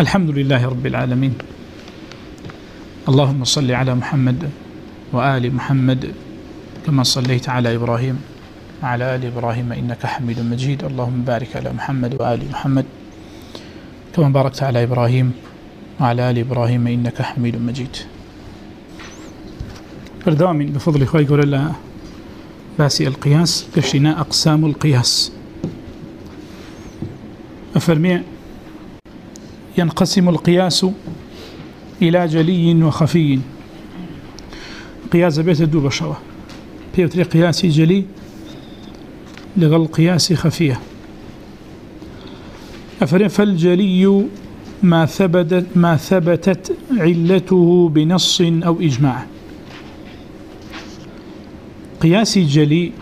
الحمد لله رب العالمين اللهم صل على محمد وآل محمد كما صليت على إبراهيم وعلى آل إبراهيم إنك حميد مجيد اللهم بارك على محمد وآل محمد كما باركت على إبراهيم وعلى آل إبراهيم إنك حميد مجيد فردوامي بفضل إخوائي قول الله باسي القياس كشنا أقسام القياس أفرمي ينقسم القياس إلى جلي وخفي. قياس بيت الدوب شوى بيوتري قياسي جلي لغل قياس خفية. أفرم فالجلي ما ثبتت, ما ثبتت علته بنص أو إجماع. قياسي جلي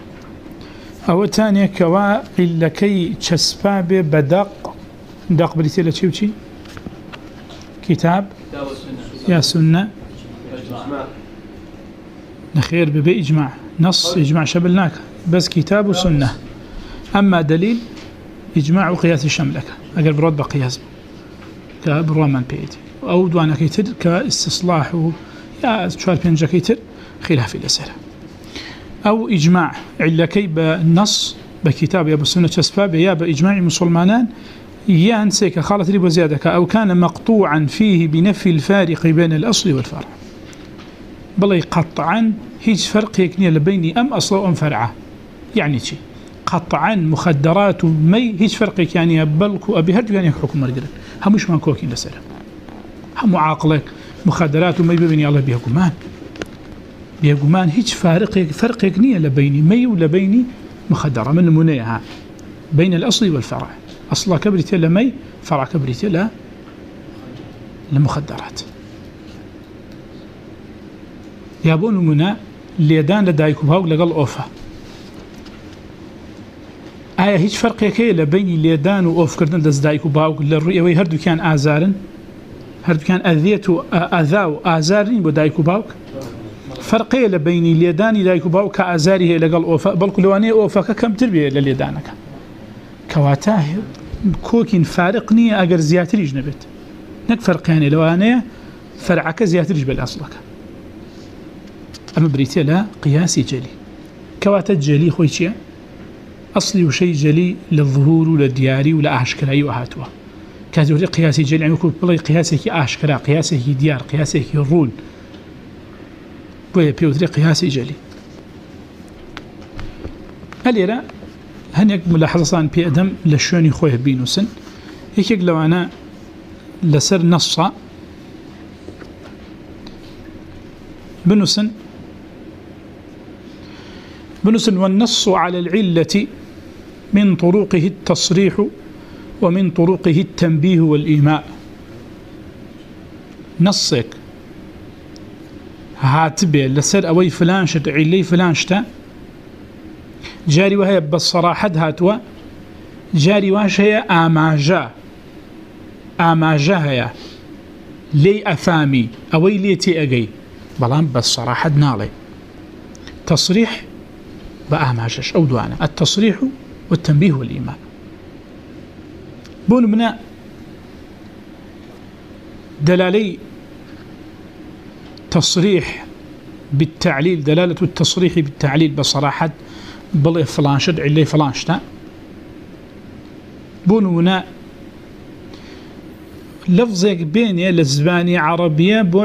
أو تانية كوا إلا كي تشسباب بدق. دق بريتيلا تشيوشي كتاب يا سنة. نخير ببي إجماع. نص، إجماع شبلناك. بس كتاب وسنة. أما دليل، إجماع وقياس الشملك أقل برد بقياس. كبرومان بيتي أو دوانا كيتر، كاستصلاح يا شوار بينجا كيتر. خلاف الأسئلة أو إجماع. علكي بالنص بكتاب يا بالسنة شسفاب يا بإجماع مسلمانان. ينسيك خالة ريب وزيادك، أو كان مقطوعا فيه بنفي الفارق بين الأصل والفرع. بل قطعا، هيج فرق يكني لبيني، أم أصل أم فرعة. يعني شيء قطعا مخدرات مي، هيج فرق يعني بلك أبي هرجو يعني حكم مرقل هم مش من كوكين لسلا هم عاقلك، مخدرات مي ببني الله بيها قمان. بيها قمان، هيج فارق فرق يكني لبيني، مي ولبيني مخدرة. من المنيها؟ بين الأصل والفرع. أصلا كبرت إلى مي، فرع كبرت إلى المخدرات يابون منا ليدان لدايكو بهاو لقل أوفا. آية هيج فرق يكي لبيني ليدان وأوف كردن دز دايكو بهاو للرؤية وي هردو كان آزارن. هردو كان أذيتو أذاو آزارن بو دايكو بهاو فرقية لبيني ليداني دايكو بهاو كآزاري هي لقل أوفا. بلكو لواني أوفا كم تربية لليدانك؟ كواتاه كوكين فارق نية أقر زياتر يجنبت نك فرق يعني لواني فرعك زياتر يجبل أصلك أما بريتي لا قياسي جلي كواتا جلي خوي شيء أصلي وشي جلي للظهور وللدياري ولا أشكرا وهاتوا قياسي جلي يعني بلاي قياسي كي أشكرا قياسي كي ديار قياسي كي رول بيوتري قياسي جلي هل هەنێک ملاحظان پێدەم لە شوێنی خۆی بینوسن یەکێک لەوانە لەسەر نەسا بنوسن بنوسن والنص على العلة من طرقه التصريح ومن طرقه التنبيه والإيماء. نصك هاتبه لسر أوي فلانشة علي فلانشة جاري وهي بالصراحة هاتوا جاري واش هي آماجا آماجا هي. لي أفامي أوي لي تي أجي بلان بالصراحة نالي تصريح بآماجش أو دوانا التصريح والتنبيه والإيمان. بون منا دلالي تصريح بالتعليل. دلالة التصريح بالتعليل بصراحة بڵێ فلانشت عیلەی فلانشتە بوون ونا لەفزێک بێنێ لە زبانی عربیە بۆ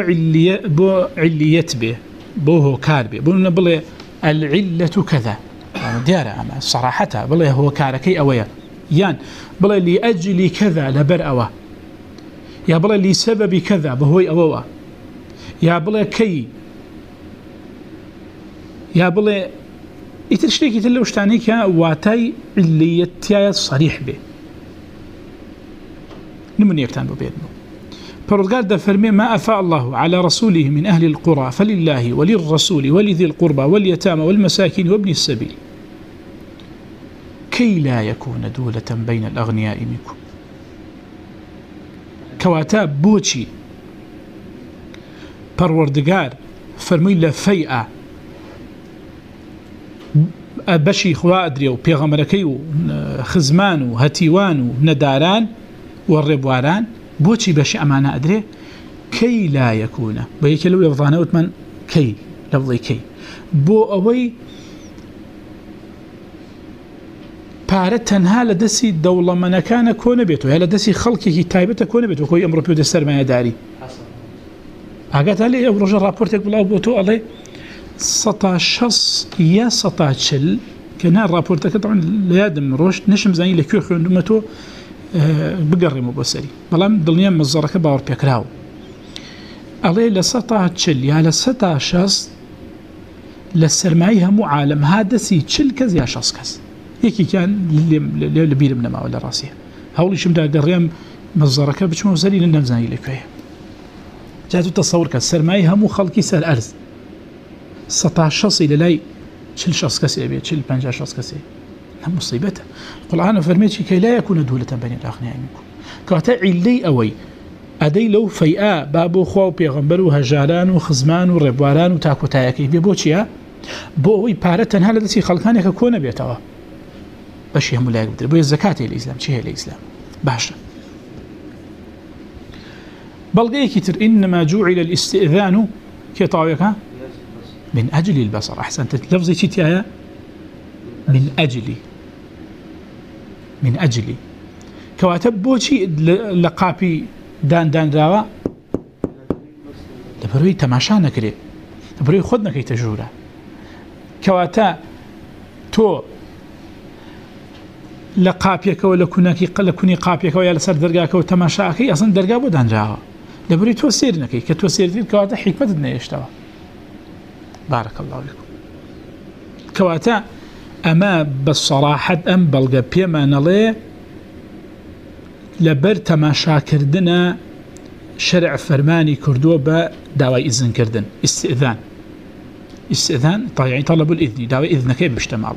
بۆ علیەت بێ بۆ هۆکار بێ بوون بڵێ العلة كذا یعنی دیارە ئەمە سەراحەتە بڵێ هۆکارەکەی ئەوەیە یان بڵێ لی ئەجلی کەذا لەبەر ئەوە یا بڵێ لی سەبەبی کەذا بەهۆی ئەوەوە یا بڵێ کەی یا بڵێ ئیتر شتێکی تر لەو شتانی کە واتای علیەتیایە صریح بێ نمون یەکتان بۆ بێت پرودگار دەفەرمێ ما أفاء الله على رسوله من أهل القرى، فلله وللرسول ولذي القربى واليتامى والمساكين وابن السبيل. كي لا يكون دولة بين الأغنياء منكم. كواتا بوشي پروردگار فرمي، لفيئة بشي خوا ادري و پیغمبركي و خزمان و هتيوان و نداران و بوشي بشي امانه ادري كي لا يكون. بيكلو لفظانه وتمن كي لفظي كي. بو اوي پاره تنها لدسي دوله منکانه کونه بیت ولا دسي خلقي کی تایبته کونه بیت امر په دستر ما داري حسن اگه تلي امر جو راپورتک بوتو الله 16 يا 16 كان الرابورت طبعا لادم روش نشم زاني لكيو خوندو متو بقري مو بسري بلام دلنيا مزركه باور بيكراو عليه ل 16 يا ل 16 للسرمايها مو عالم هذا سي تشل كز يا شخص كز هيك كان اللي اللي بيرم لما ولا راسي هولي شمدا قريم مزركه بشمو زلي لنم زاني لكيو جاتو تصور كسر ماي مو خلقي سر ارز 16 الى لاي 40 شخص كسي ابي 40 50 شخص كسي مصيبته القران فرميت كي لا يكون دوله بين الاغنياء منكم كاتا علي اوي ادي لو فيئه بابو خو پیغمبر و هجالان و خزمان و ربواران و تاكوتايكي بيبوچيا بوي بارتن هل دسي خلقان يك كون بيتوا باش هم لا يقدر بو الزكاه الاسلام شي الاسلام باشا بلغيك تر، انما جوعل الاستئذان كي طاويك من أجل البصر. أحسنت. لفظي تيتيا من أجلي من أجلي كواتب بوشي لقابي دان دان راوا لبروي تماشا نكري. لبروي خود نكي تجورا كواتا تو لقابيك ولا كناكي قل كوني قابيك ولا سر درغاك وتماشاكي اصلا درغا بو دان راوا لبروي تو سير نكي كتو سير دي كواتا حكمه دنيشتوا بارك الله فيكم كواتا اما بصراحه ام بلغ بيما نلي لبر تماشا كردنا شرع فرماني كردو با دعوى اذن كردن استئذان استئذان طيب طلب الاذن دعوى اذن كيف مجتمع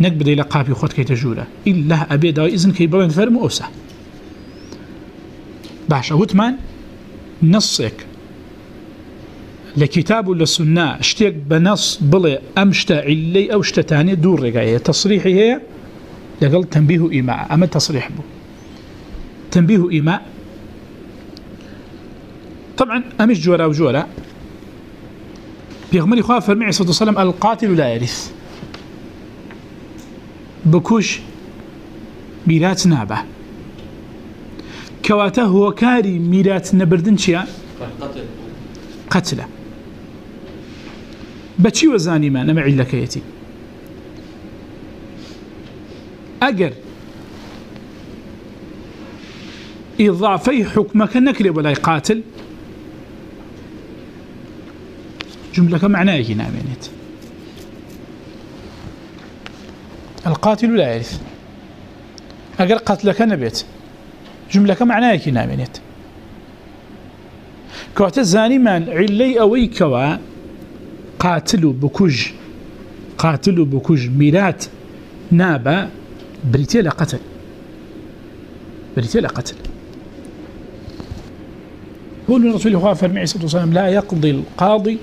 نقبل الى قابي خود كي تجوله الا ابي دعوى اذن كي بلن فرم اوسع باشا وثمان نصك لكتاب ولا سنة اشتيك بنص بلي امشتا علي او اشتتاني دور رقاية تصريحي هي لقل تنبيه إيماء أما تصريح بو تنبيه إيماء طبعا أمش جورا وجورا بيغمري خواه فرمي صلى الله عليه وسلم القاتل لا يرث. بكوش ميرات نابه كواته هو كاري ميرات نبردن شيا قتله بچی وەزانی ما نەمە عیلەکەیەتی ئەگەر ئیضافەی حکومەکە نەکرێ بەلای قاتل جملەکە معنایەکی نامێنێت القاتل لا يرث اگر قتلك نبيت جملك معناها نامنت كوات الزاني من علي اوي كوا قاتل بكج قاتل بكج ميرات نابا بريتيلا قتل. بريتيلا قتل. هو الرسول الله فرمي صلى الله عليه وسلم لا يقضي القاضي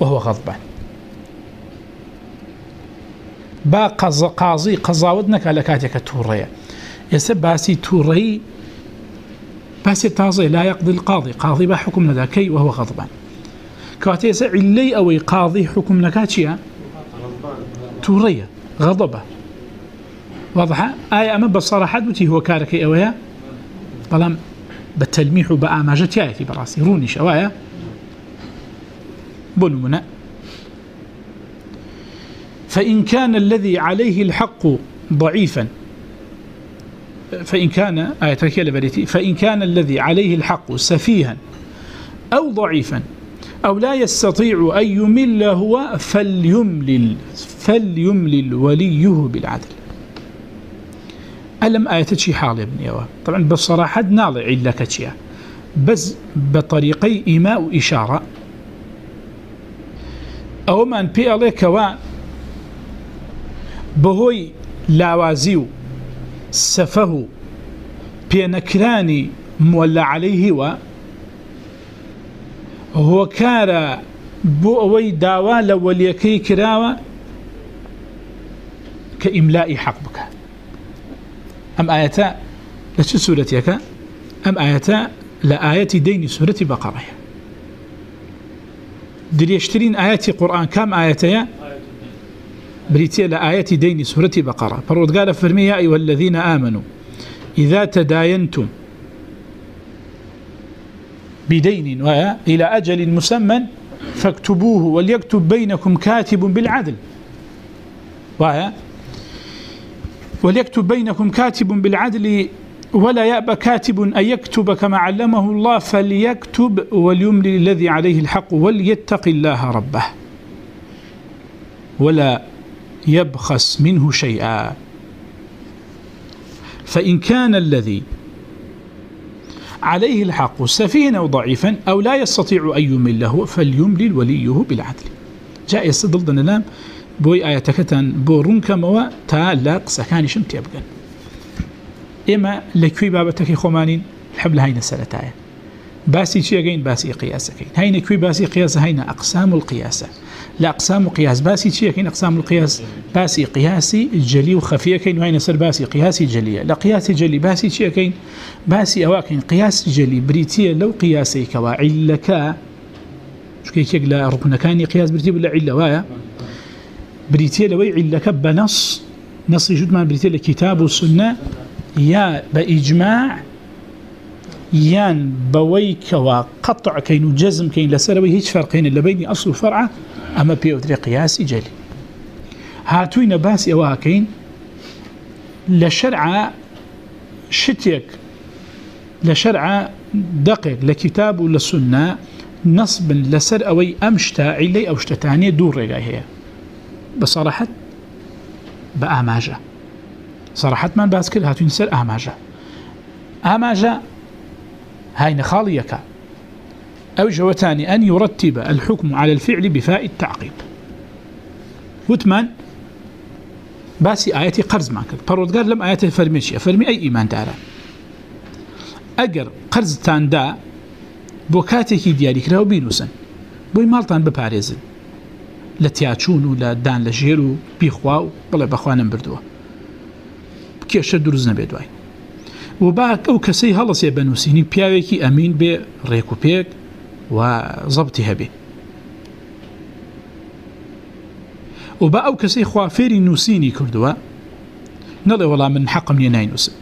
وهو غضبان. با قض قاضي قضاودنك على كاتك توريا يسب باسي توري باسي تازي لا يقضي القاضي. قاضي با حكم ذاكي وهو غضبان. كواتي علي أو قاضي حكم نكاتشيا تورية غضبة واضحة آية أما بصراحة بتي هو كارك أويا بلام بالتلميح بآماجة يأتي براسي روني شوايا بنمنا فإن كان الذي عليه الحق ضعيفا فإن كان آية تركية فإن كان الذي عليه الحق سفيها أو ضعيفا أو لا يستطيع أن يمل هو فليملل فليملل وليه بالعدل. ألم آية شي حال ابن يوا؟ طبعا بصراحة نالع لك شيء بس بطريقي إيماء إشارة أو من بي عليك و بهوي لاوازيو سفه بينكراني مولى عليه و هو كار بو اوي داوا لوليكي كراوا كاملاء حق بك ام ايتا لش سوره يك ام آياتا لآيات دين سورة بقرة دريشترين آيات قرآن كم آياتيا بريتيا لآيات دين سورة بقرة فرود قال فرمي يا أيها الذين آمنوا، إذا تداينتم بدين ويا إلى أجل مسمى فاكتبوه وليكتب بينكم كاتب بالعدل. ويا وليكتب بينكم كاتب بالعدل ولا يأبى كاتب أن يكتب كما علمه الله فليكتب وليملي الذي عليه الحق وليتق الله ربه. ولا يبخس منه شيئا. فإن كان الذي عليه الحق سفينا وضعيفا أو لا يستطيع أن يمله فليملي وليه بالعدل. جاء يستدل دنلام بوي آياتكتان بورون كموا تا لاق سكاني شمتي إما لكوي بابتك خومانين حبل هاي نسالتايا باسي چي اگين باسي قياسة كين هاي نكوي باسي قياسة هاي أقسام القياسة. لا أقسام قياس باسي چي اگين أقسام القياس؟ باسي قياسي جلي وخفية كين وهاي نسر باسي قياسي جلية لا قياسي جلي باسي چي اگين باسي أواكين قياس جلي بريتية لو قياسي كوا علكا شو كي كيك لا ركنا كاني قياس بريتية ولا علة وايا بريتية لوي علكا بنص نص جد ما بريتية لكتاب والسنة يا بإجماع يان بويك وقطع كين جزم كين لسروي هيج فرقين اللي بين أصل وفرعة أما بيوتري قياسي جلي هاتوين باسي أواكين لشرع شتيك لشرع دقيق لكتاب ولا سنة نصب لسر أوي أمشتا علي أو شتتاني دور رجاي هي بصراحة بأماجة صراحة من باسكر هاتوين سر أماجة أماجة هاي نخاليك. أو جوتاني أن يرتب الحكم على الفعل بفاء التعقيب. وثمان، باسي آياتي قرز معك فرود قال لم آياتي فرميشي فرمي أي إيمان دارا أقر قرز تاندا بوكاتي دياري كراو بينوسن. بوي مالتان بباريزن لتياتشونو لدان لجيرو بيخواو بلا بخوانا بردوه. كيش دروز نبيدواي و با ئەو کەسەی هەڵسێ بنووسینی پیاوێکی ئەمین بێ ڕێک و پێک و زەبتی هەبێ. و با ئەو کەسەی خوافێری نووسینی کردووە، نەڵێ وەڵام من حەقم نیە ناینووسم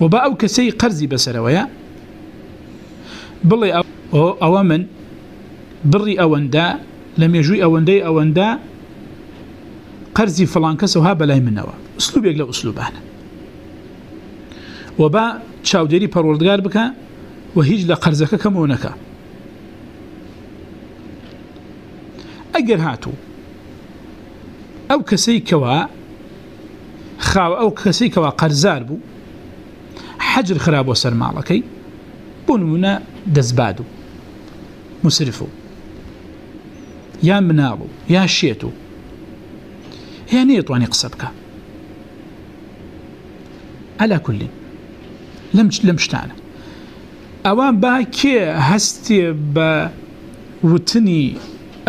و با ئەو کەسەی قەرزی بەسەرەوەیە، بڵێ ئەوە من بڕی ئەوەندا، لە مێژووی ئەوەندەی ئەوەندا قەرزی فلان کەسەوها بەلای منەوە. اسلوبێک لە اسلوبانە و با چاودێری پەروەردگار بکە و هیچ لە قەرزەکە کەمەوە نەکە. ئەگەر هاتوو، ئەو کەسەی کەوا خاو، ئەو کەسەی کەوا قەرزار بوو، حەجر خراب بۆ سەرماڵەکەی بۆ نمونە دەستباد و مسرف و. یا مناڵ و، یا شێت و. هي نيطواني قصبك على كل. لم لم شتانا اوان با كي هستي ب وتني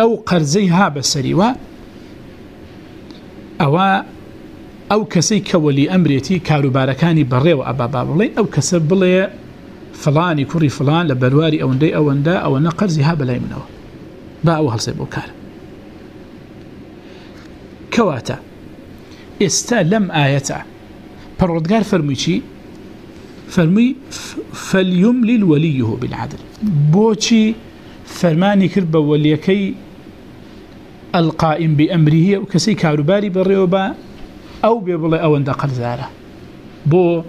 او قرزي ها بسريوا او او كسي كولي امريتي كاروباركاني بري وابا بابلي او كسب لي فلان كوري فلان لبرواري او ندي او ندا او نقرزي ها بلاي منو با او هلسيبو كار كواتا استا لم آيتا پرودگار فرموی چی؟ فرموی فلیملی الولیه بالعدل۔ بوچی فرمانی کرد با ولیکی القائم بأمره و کسی کاروباری بریو با او بيبلي او اندا قرزارة بو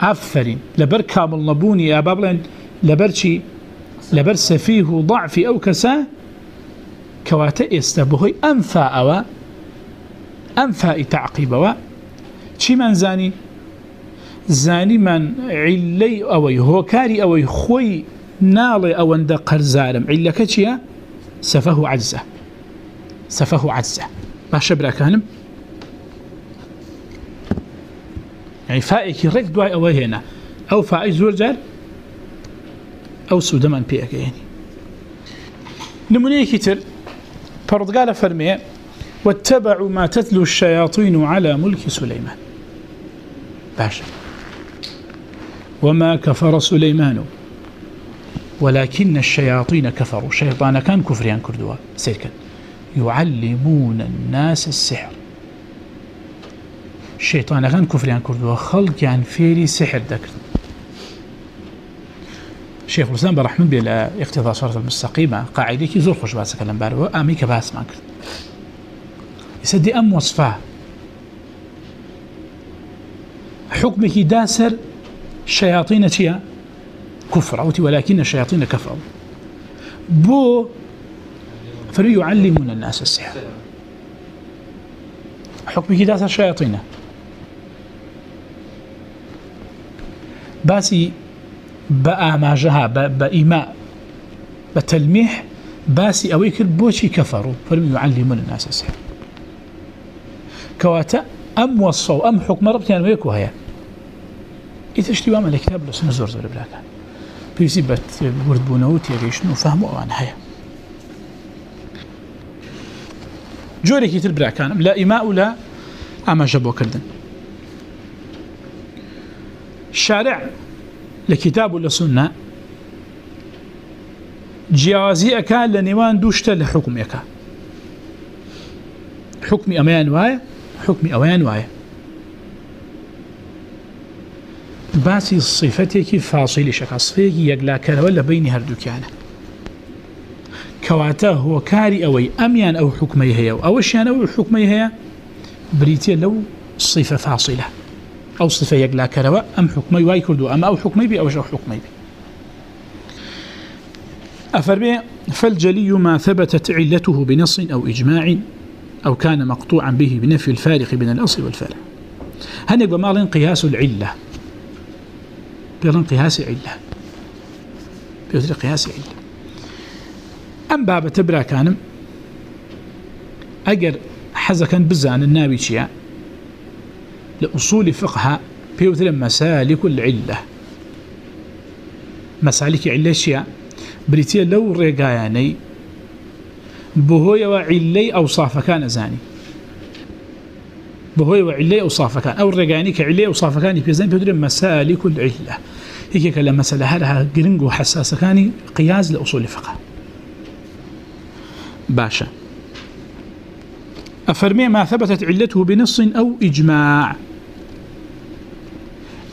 افرين لبر كامل نبوني يا بابلين لبر چي لبر سفيه ضعف او كسا كواتا استبهي انفا او انفا تعقيب او چي من زاني زاني من علي او هو كاري او خوي نالي او اندا قرزارم علك چيا سفه عجزه سفه عجزه ما شبرا كانم يعني یعنی فائك رك دواي او هنا او فائك زور جار؟ او سودمان بيك يعني نمونيه كتر فرد قال واتبعوا ما تتلو الشياطين على ملك سليمان. باشا وما كفر سليمان. ولكن الشياطين كفروا. شيطان كان كفريان كردوا. سيركن. يعلمون الناس السحر. الشيطان كان كفريان كردوا. خلق يعني فيري سحر ذكر شيخ الاسلام برحمن بلا اقتضاء صورة المستقيمة. قاعدة كي زور خوش باسا كلام بارو امي كباس ما كرت يسدي ام وصفاه حكمك داسر الشياطين تيا كفر أوتي ولكن الشياطين كفروا. بو فليعلمون الناس السحر. حكمك داسر الشياطين باسي بآماجها بإيماء بتلميح باسي أويك بوشي كفروا. فليعلمون الناس السحر. كواتا أم وصوا أم حكم ربطان ويكو هيا. إذا اشتوا من الكتاب لسنا زور زور بلاك. بيسي بات ورد بونوت يريشنو فهموا أوان هيا. جوري كتير بلاك لا إماء لا أما جبوا كردن. الشارع لكتاب ولا سنة، جيازي أكان لنوان دوشتا لحكم يكا. حكم أمان واي حكم أوان واي. باسی صفتێکی فاصلی شەکە صفەیەکی یەکلاکەرەوە ولا بینی هەردووکیانە کەواتە هۆکاری ئەوەی ئەمیان ئەو حکمەی هەیە و ئەوەشیان ئەو حکمەی هەیە بریتە لەو صفە فاصلە ئەو صفە یەکلاکەرەوە ئەم حکمەی وای کردو ئەمە ئەو حکمەی بێ ئەوەش ئەو حکمەی بێ أفرمي، فالجلي ما ثبتت علته بنص أو إجماع أو كان مقطوعا به بنفي الفارق بين الأصل والفارق. هنك بمال قياس العلة. بيرن قياس علة بيرن قياس علة أم باب تبرا كانم أجر حزكا بزان النابي شيا لأصول فقه بيوثر مسالك العلة. مسالك علة شيا بريتيا لو رقاياني بهوية وعلي أوصاف كان زاني. بهوي وعلي أوصاف كان. أو الرجاني كعلي أوصاف كان في زين بيدري مسالك العلة. هيك كلام مسألة. هذا جرينجو حساسة كان قياس لأصول الفقه؟ باشا. أفرمي ما ثبتت علته بنص أو إجماع.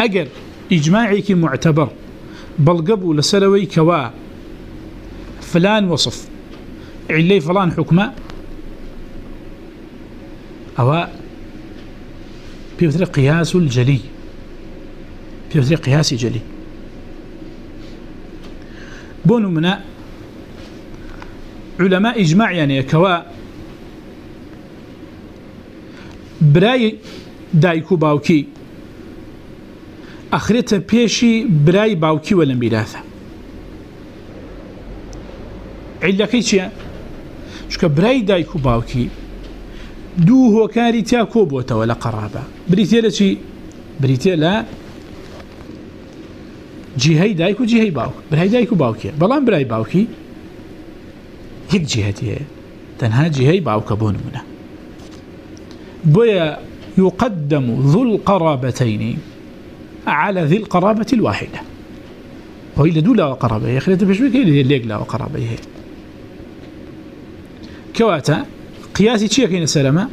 أجر إجماعك معتبر. بل قبو لسلوي كوا فلان وصف. علي فلان حكمة أو بيوثر قياس الجلي. بيوثر قياس جلي. بونو منا علماء إجماع يعني كوا براي دايكو باوكي. أخرت بيشي براي باوكي ولا ميراثة علا كيشي شكا براي دايكو باوكي دو هو كاري تيا كوبوتا ولا قرابة بريتيا لشي بريتيا لا جهي دايكو جهي باوك براي دايكو باوكي بلان براي باوكي هيك جهتي هي تنها جهي باوك بون منا بويا يقدم ذو القرابتين على ذي القرابة الواحدة وهي لدو لا قرابة هي خلية بشبك هي اللي لا قرابة هي كواتا قياسي چیه كاين سلامة؟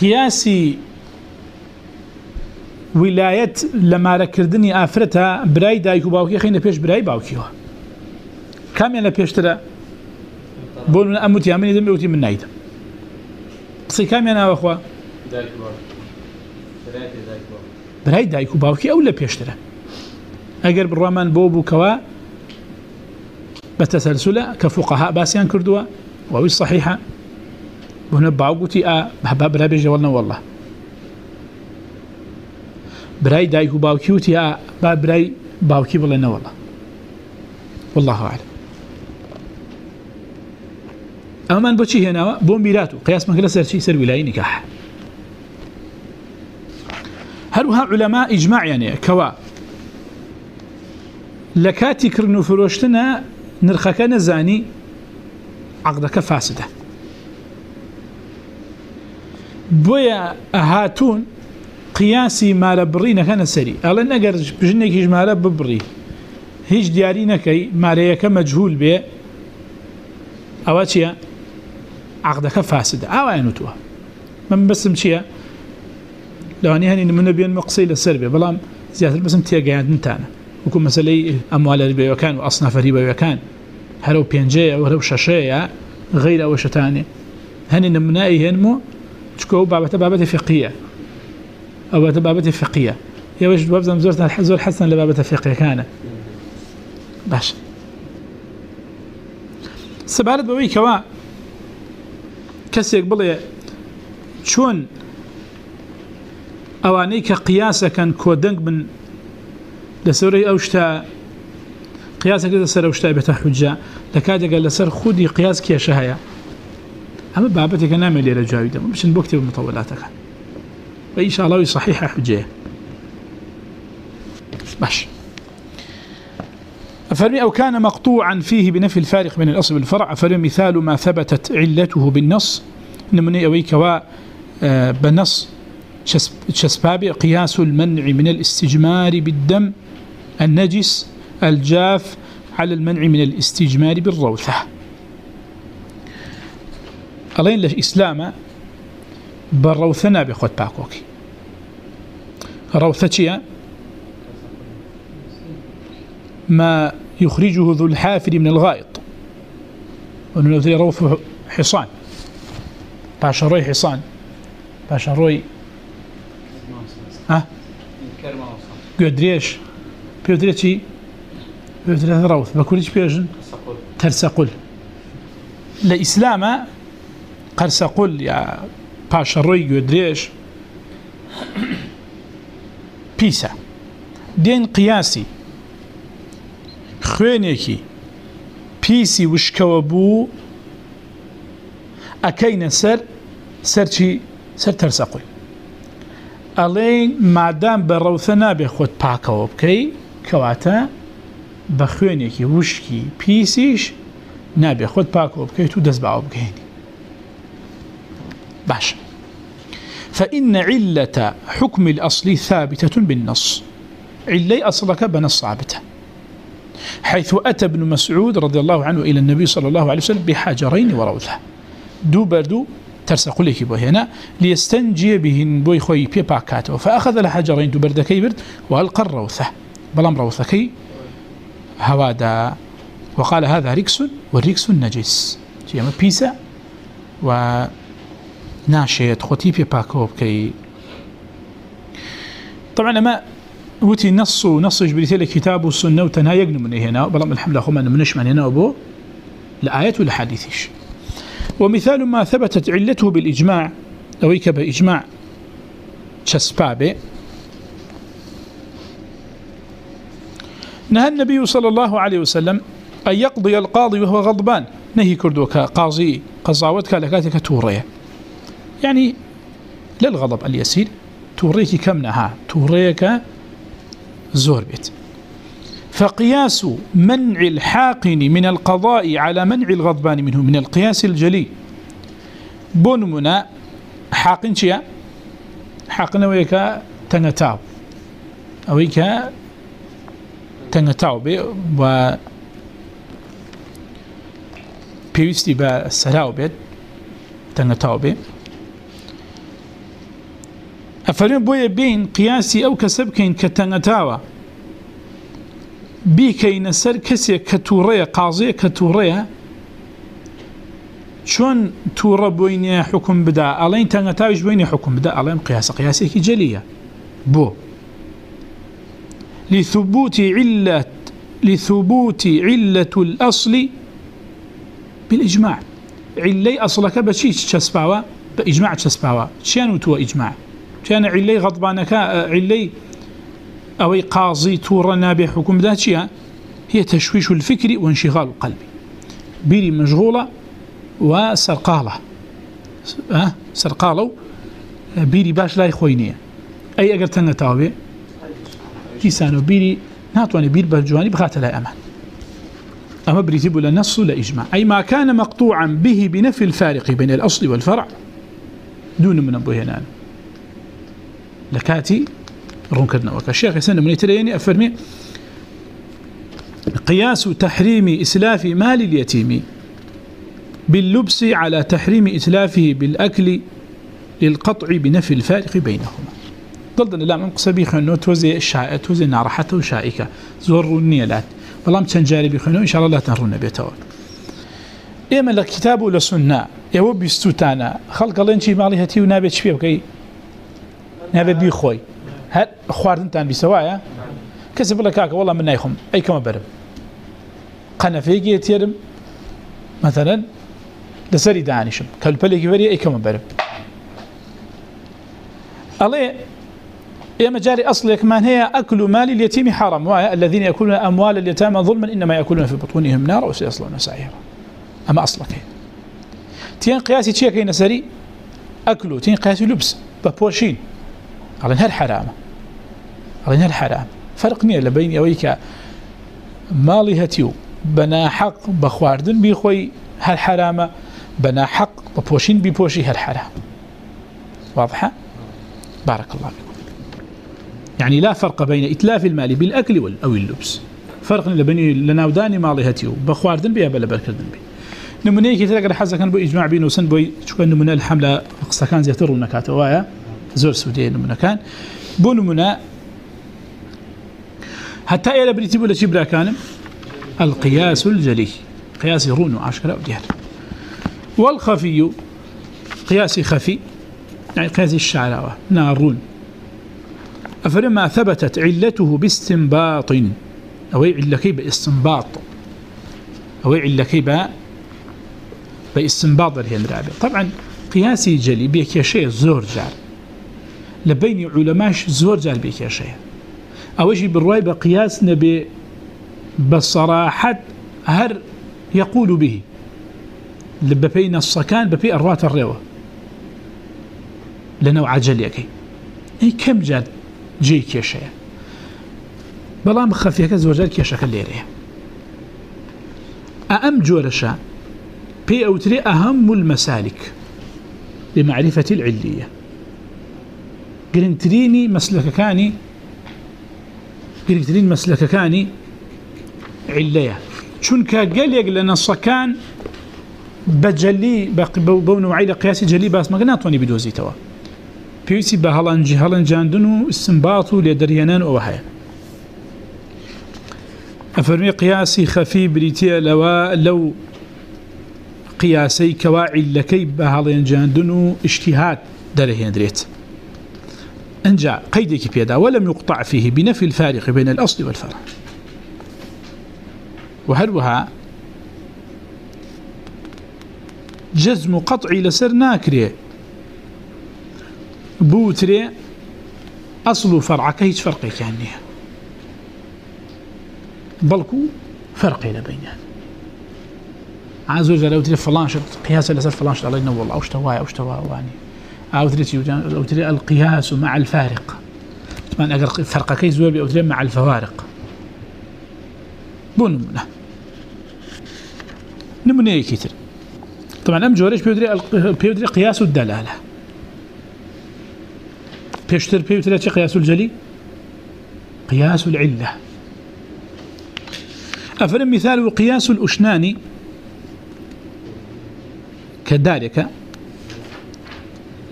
قياسي ولاية لما ركردني آفرتها براي دايكو باوكي خينا بيش براي باوكيوها كم يلا بيش ترى بول من أموتي أمني دم يوتي من نايدا قصي كم يلا أخوة؟ براي دايكو باوكي. أو لا بيش ترى أقر بالرمان بوبو كوا بتسلسلة كفقهاء باسيان كردوا وهي صحيحة وهنا باوكوتي آ بحباب رابي جوالنا والله براي دايكو باوكيوتي آ باب براي باوكي بلنا، والله. والله أعلم. أما من بوشي هنا؟ بوم بيراتو قياس من كلا سر سر ولاي نكاح هلوها علماء إجماع يعني كوا لكاتي كرنو فروشتنا نرخك نزاني عقدك فاسدة بويا هاتون قیاسی مالە بڕی نەکەنە سەری ئەڵێ نەگەر بژنێکیش مالە ببڕی. هیچ دیاری نەکەی مالەیەەکە مەجهول بێ. ئەوە چییە؟ عقدەکە فاسدە. ئاوایان وتووە. من بسم چییە؟ لەوانی هەنی منە بێن مە قسەی لەسەر بێ. بەڵام زیاتر بسم تێگەیاندنتانە وکو مەسلەی ئەموالە بێوەکان و ئەسنافەری بەوەکان هەرو پێنجەیە و شەشەیە غیر ئەوە شتانێ هەنی نمونایی هێنمەوە چکۆ بابەتە بابەتی فقیە ئەوەتە بابەتی فقیە ئێوەش بەبزم زۆر زۆر حەسن لە بابەتە فقیەکانە باش. سەبارەت بەوەی کەوا کەسێک بڵێ چۆن ئەوانەی کە قیاسەکەن کۆدەنگ بن لەسەرەی ئەو شتا قیاسەکە لەسەر ئەو شتا بێتە حوجە لە کاتێکە لەسەر خودی قیاس کێشە هەیە ئەمە بابەتێکە نامێ لێرە جاوی دەم بچن بۆ کتێب متەوەلاتەکە وإن صحيحة حجية باش. فرمي أو كان مقطوعا فيه بنفي الفارق بين الأصل والفرع فرمي مثال ما ثبتت علته بالنص. نمني أويك و بنص شسبابي قياس المنع من الاستجمار بالدم. النجس الجاف على المنع من الاستجمار بالروثة. ألين الإسلام بالروثة نابي خود باكوكي روثة ما يخرجه ذو الحافر من الغائط. ونوثي روث حصان. باشا روي حصان باشا روي ها قدريش بيودري چي بيودري روث بكوريش بيجن ترسقل لإسلام قرسقل يا باشا روي قیاسی خوێنێکی پیسی وشکەوە بوو ئەەکەینە سەر سەرچی سەر تەرسەقوی ئەڵێن مادام بە ڕەوثە نابێ خۆت پاکەوە بکەی کەواتە بە خوێنێکی وشکی پیسیش نابێ، خۆت پاکەوە بکەیت و دەست باوە بگەینی. باشە فإن علة حكم الأصل ثابتة بالنص. علي أصلك بنص ثابتة. حيث أتى ابن مسعود رضي الله عنه إلى النبي صلى الله عليه وسلم بحجرين وروثة. دو بردو ترسق لك بهنا ليستنجي بهن بوي خوي بي باكاته فأخذ الحجرين دو بردكي برد، وألقى الروثة. بلام روثكي هوادا. وقال هذا ركس والركس النجس. جيما بيسا و ناشيت خوتي في باكو طبعا ما وتي نص نص جبريل الكتاب والسنه وتنها يقن من هنا. بلام الحمد لله من منش من هنا ابو الايات والحديث ومثال ما ثبتت علته بالاجماع او يكب اجماع تشسبابه نهى النبي صلى الله عليه وسلم أن يقضي القاضي وهو غضبان. نهي كردوك قاضي قضاوتك لكاتك توريه. يعني للغضب اليسير، توريك كم نها توريك زور بيت. فقياس منع الحاقن من القضاء على منع الغضبان منه، من القياس الجلي. بونمنا حاقن شيا؟ حاقن ويكا تنتاو ويكا تنتاو بي و بيوستي با سراو بيت تنتاو بي ئەفەرێن بۆیە بین قیاسی ئەو کەسە بکەین کە تەنگەتاوە بیکەینە سەر کەسێک کە تووڕەیە قازەیە کە تووڕەیە چۆن تووڕە بووینێ حکم بدا ئەڵین تەنگەتاویش بووینێ حکم بدا ئەڵێم قیاسە قیاسێکی جەلیە بۆ لثبوت علة لثبوت علة الأصل بالإجماع. علي أصلك بشي تشسباوا؟ بإجماع تشسباوا. شيان وتوا إجماع؟ كان علي غضبانك علي أو قاضي تور نابي حكم ذاتها هي تشويش الفكر وانشغال القلب. بيري مشغولة وسرقالة. أه؟ سرقالة. بيري باش لا يخوينية أي أقر تنتاوي كيسانو بيري ناتواني بير برجواني بخات لا أمان أما بريتب لنص لا إجماع أي ما كان مقطوعا به بنفي الفارق بين الأصل والفرع. دون من أبوه هنا لكاتي رون كرنا وكا الشيخ يسنى من يتريني یعنی أفرمي قياس تحريم إسلاف مال اليتيم باللبس على تحريم إسلافه بالأكل للقطع بنفي الفارق بينهما ضد لا، من قصبي خنو توزي الشائع توزي نارحته وشائكة زور النيلات بلام تنجاري بخنو إن شاء الله لا تنرون بيتوا إما الكتاب ولا سنة. يهو بيستوتانا خلق الله انشي مالي هتي ونابت شفيه وكي؟ نابت بيخوي هل خواردن تان بسوايا كسب لك كاك والله من نايخم. أي كما برم. قنا فيك يتيرم. مثلا، لسري دانشم كالبلي كبري أي كما برم. الله يا مجاري أصل كمان هي؟ أكل مال اليتيم حرام. الذين يأكلون أموال اليتامى ظلما إنما يأكلون في بطونهم نار وسيصلون سعيرا. أما أصلك تين قياسي تشيك هنا سري أكلوا تين قياسي لبس. ببوشين على نهر حرام على نهر حرام فرق نية لبين يويك مالي هتيو بنا حق بخواردن بيخوي هل حرام بنا حق ببوشين ببوشي هل حرام واضحة؟ بارك الله فيكم. يعني لا فرق بين إتلاف المال بالأكل أو اللبس. فرق بين لناوداني مالي هتيو بخواردن بيها بلا بركردن بي نمونه كي تلقى حزا كان بو إجماع بينو سن بو شكو نمونه الحملة قصة كان زيتر ونكات. وايا، زور سودية نمونه كان. بو نمونه حتى إلى بريتبو لشبرا كان القياس الجلي. قياس رون وعشرة وديار والخفي قياس خفي، يعني قياس الشعراوة، نارون. أفرما ثبتت علته باستنباط؟ أو علكي باستنباط أو علكي باستنباط الهين طبعا قياسي جلي بيك شيء زور جار لبين علماش زور جار بيك شيء أو شيء بالرواية بقياس نبي بصراحة هر يقول به. لبين الصكان ببي أروات الروة. لنوع جلي أكي. أي كم جاد جي كيشيا بلا مخفيه كزوجات كيشا كليري أأم جورشا بي أوتري أهم المسالك لمعرفة العلية قرنتريني مسلك كاني قرنترين مسلك كاني علية شنك قال يقل الصكان بجلي بونو عيلة قياسي جلي باس ما پێویستی بە هەڵەنجی هەڵەنجاندن و استنباط و لێدەریێنان ئەوە هەیە ئەفەرمی قیاسی خەفی بریتە لەوە لەو قیاسەی کەوا عیلەکەی بە هەڵێنجاندن و اشتیهات دەرەهێنرێت انجا قيدك بيدا ولم يقطع فيه بنفي الفارق بين الأصل والفرع وهلوها جزم قطعي لسر ناكري بوتري، أصل فرعك هيج فرقي كانيها بلكو فرقي لبينها عازو جا لو تري فلان شد، قياس لسر فلان شد، الله ينور الله أوشتوا أوشتوا واني. أو تري أو تري القياس مع الفارق. طبعا أقر فرق كي زور أو تري مع الفوارق. بون منه نمني كتير طبعا أم جوريش بيودري بيودري قياس الدلالة. پیشتر پیوتر چه قیاس الجلی قیاس العله افرم مثال قياس الاشنان كذلك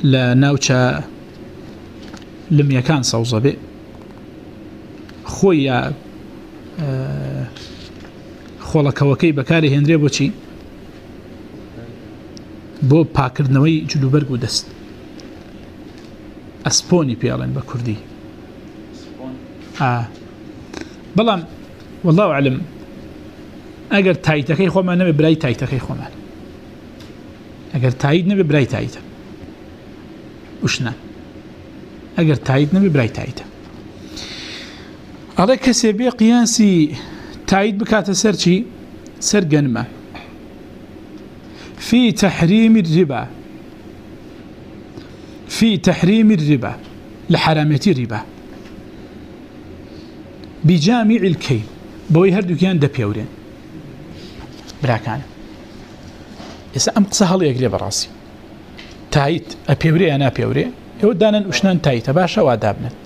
لا ناوچا لم يكان صوزبه خويا خۆڵەکە وەکەی بەکاری هێنرێ بۆچی؟ بۆ پاکردنەوەی جلوبەرگ و دەست. اسپونی پیالن با کردی بلام والله اعلم اگر تایتکی خو من برای تایتکی خو من اگر تایید نبی برای تایید وشنا اگر تایید نبی برای تایید على کسی بی قیاسی تایید بکات سر چی سر گنمه في تحريم الربا في تحريم الربا، لحرامة الربا. بجامع الكيل. بوي هردو كان دا بيورين براكان إسا أم قصة هل يقلي براسي تايت أبيوري أنا أبيوري ئێوە دانن وشنان تایتە باشە وا دابنێت